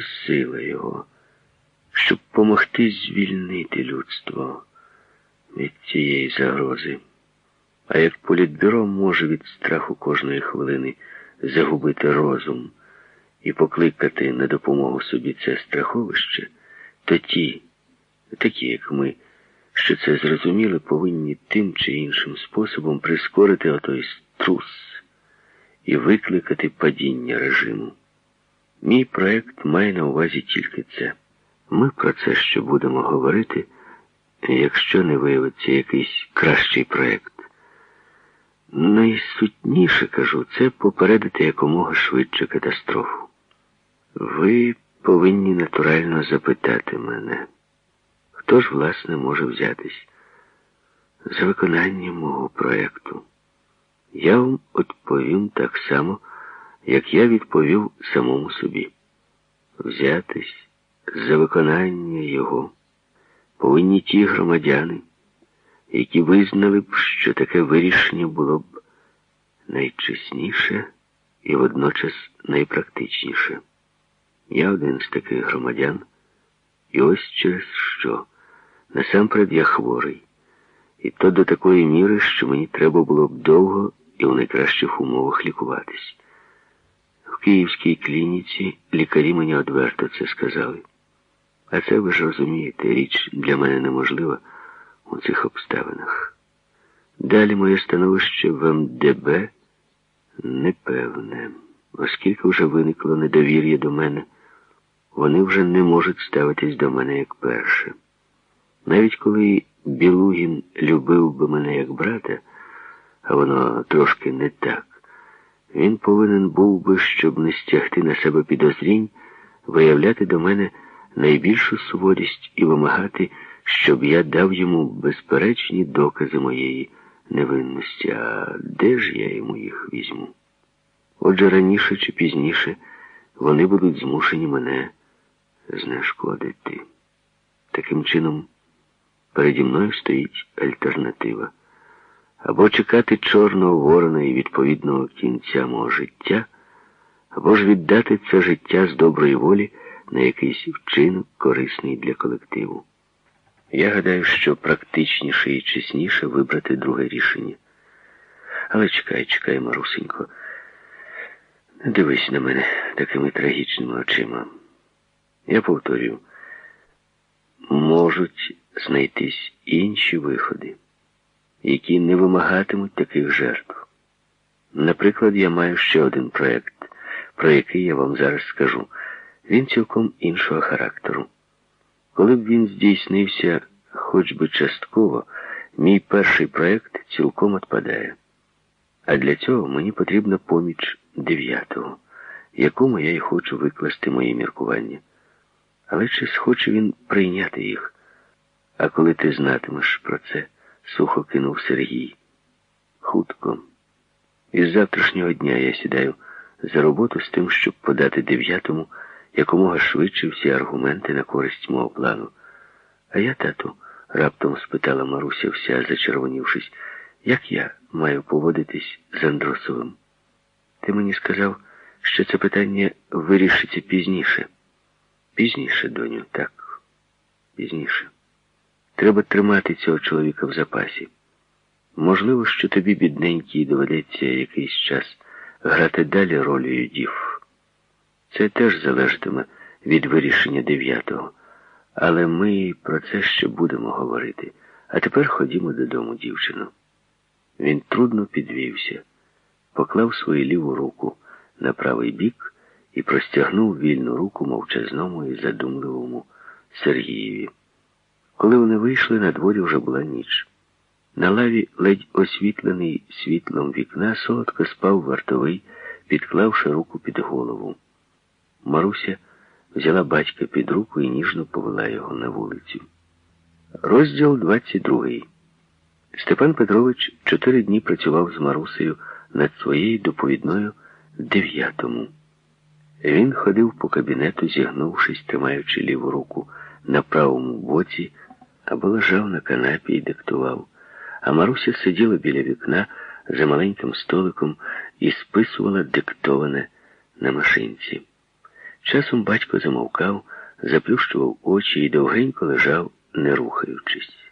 сила його, щоб помогти звільнити людство від цієї загрози. А як політбюро може від страху кожної хвилини загубити розум і покликати на допомогу собі це страховище, то ті, такі, як ми, що це зрозуміли, повинні тим чи іншим способом прискорити отой струс і викликати падіння режиму. Мій проект має на увазі тільки це. Ми про це ще будемо говорити, якщо не виявиться якийсь кращий проект. Найсутніше, кажу, це попередити якомога швидше катастрофу. Ви повинні натурально запитати мене, хто ж, власне, може взятись за виконання мого проєкту. Я вам відповім так само, як я відповів самому собі. Взятись за виконання його повинні ті громадяни, які визнали б, що таке вирішення було б найчесніше і водночас найпрактичніше. Я один з таких громадян, і ось через що. Насамперед я хворий, і то до такої міри, що мені треба було б довго і в найкращих умовах лікуватись. Київській клініці лікарі мені одверто це сказали. А це ви ж розумієте, річ для мене неможлива у цих обставинах. Далі моє становище в МДБ непевне, оскільки вже виникло недовір'я до мене, вони вже не можуть ставитись до мене як перше. Навіть коли Білугін любив би мене як брата, а воно трошки не так, він повинен був би, щоб не стягти на себе підозрінь, виявляти до мене найбільшу суворість і вимагати, щоб я дав йому безперечні докази моєї невинності, а де ж я йому їх візьму? Отже, раніше чи пізніше вони будуть змушені мене знешкодити. Таким чином, переді мною стоїть альтернатива. Або чекати Чорного ворона і відповідного кінця мого життя, або ж віддати це життя з доброї волі на якийсь вчинок, корисний для колективу. Я гадаю, що практичніше і чесніше вибрати друге рішення. Але чекай, чекай, Марусенько, не дивись на мене такими трагічними очима. Я повторюю, можуть знайтись інші виходи, які не вимагатимуть таких жертв. Наприклад, я маю ще один проєкт, про який я вам зараз скажу. Він цілком іншого характеру. Коли б він здійснився хоч би частково, мій перший проєкт цілком відпадає. А для цього мені потрібна поміч дев'ятого, якому я й хочу викласти мої міркування. Але чи схоче він прийняти їх? А коли ти знатимеш про це, сухо кинув Сергій. Хутко. Із завтрашнього дня я сідаю за роботу з тим, щоб подати дев'ятому якомога швидше всі аргументи на користь мого плану. А я, тату, раптом спитала Маруся, вся зачервонівшись, як я маю поводитись з Андросовим. Ти мені сказав, що це питання вирішиться пізніше. Пізніше, доню, так, пізніше. Треба тримати цього чоловіка в запасі. Можливо, що тобі, бідненький, доведеться якийсь час грати далі роль юдів. Це теж залежатиме від вирішення дев'ятого. Але ми про це ще будемо говорити. А тепер ходімо додому, дівчино. Він трудно підвівся, поклав свою ліву руку на правий бік і простягнув вільну руку мовчазному і задумливому Сергієві. Коли вони вийшли, на дворі вже була ніч. На лаві, ледь освітлений світлом вікна, солодко спав вартовий, підклавши руку під голову. Маруся взяла батька під руку і ніжно повела його на вулицю. Розділ 22. Степан Петрович чотири дні працював з Марусею над своєю доповідною дев'ятому. Він ходив по кабінету, зігнувшись, тримаючи ліву руку на правому боці, або лежав на канапі і диктував. А Маруся сиділа біля вікна за маленьким столиком і списувала диктоване на машинці. Часом батько замовкав, заплющував очі і довгенько лежав, не рухаючись.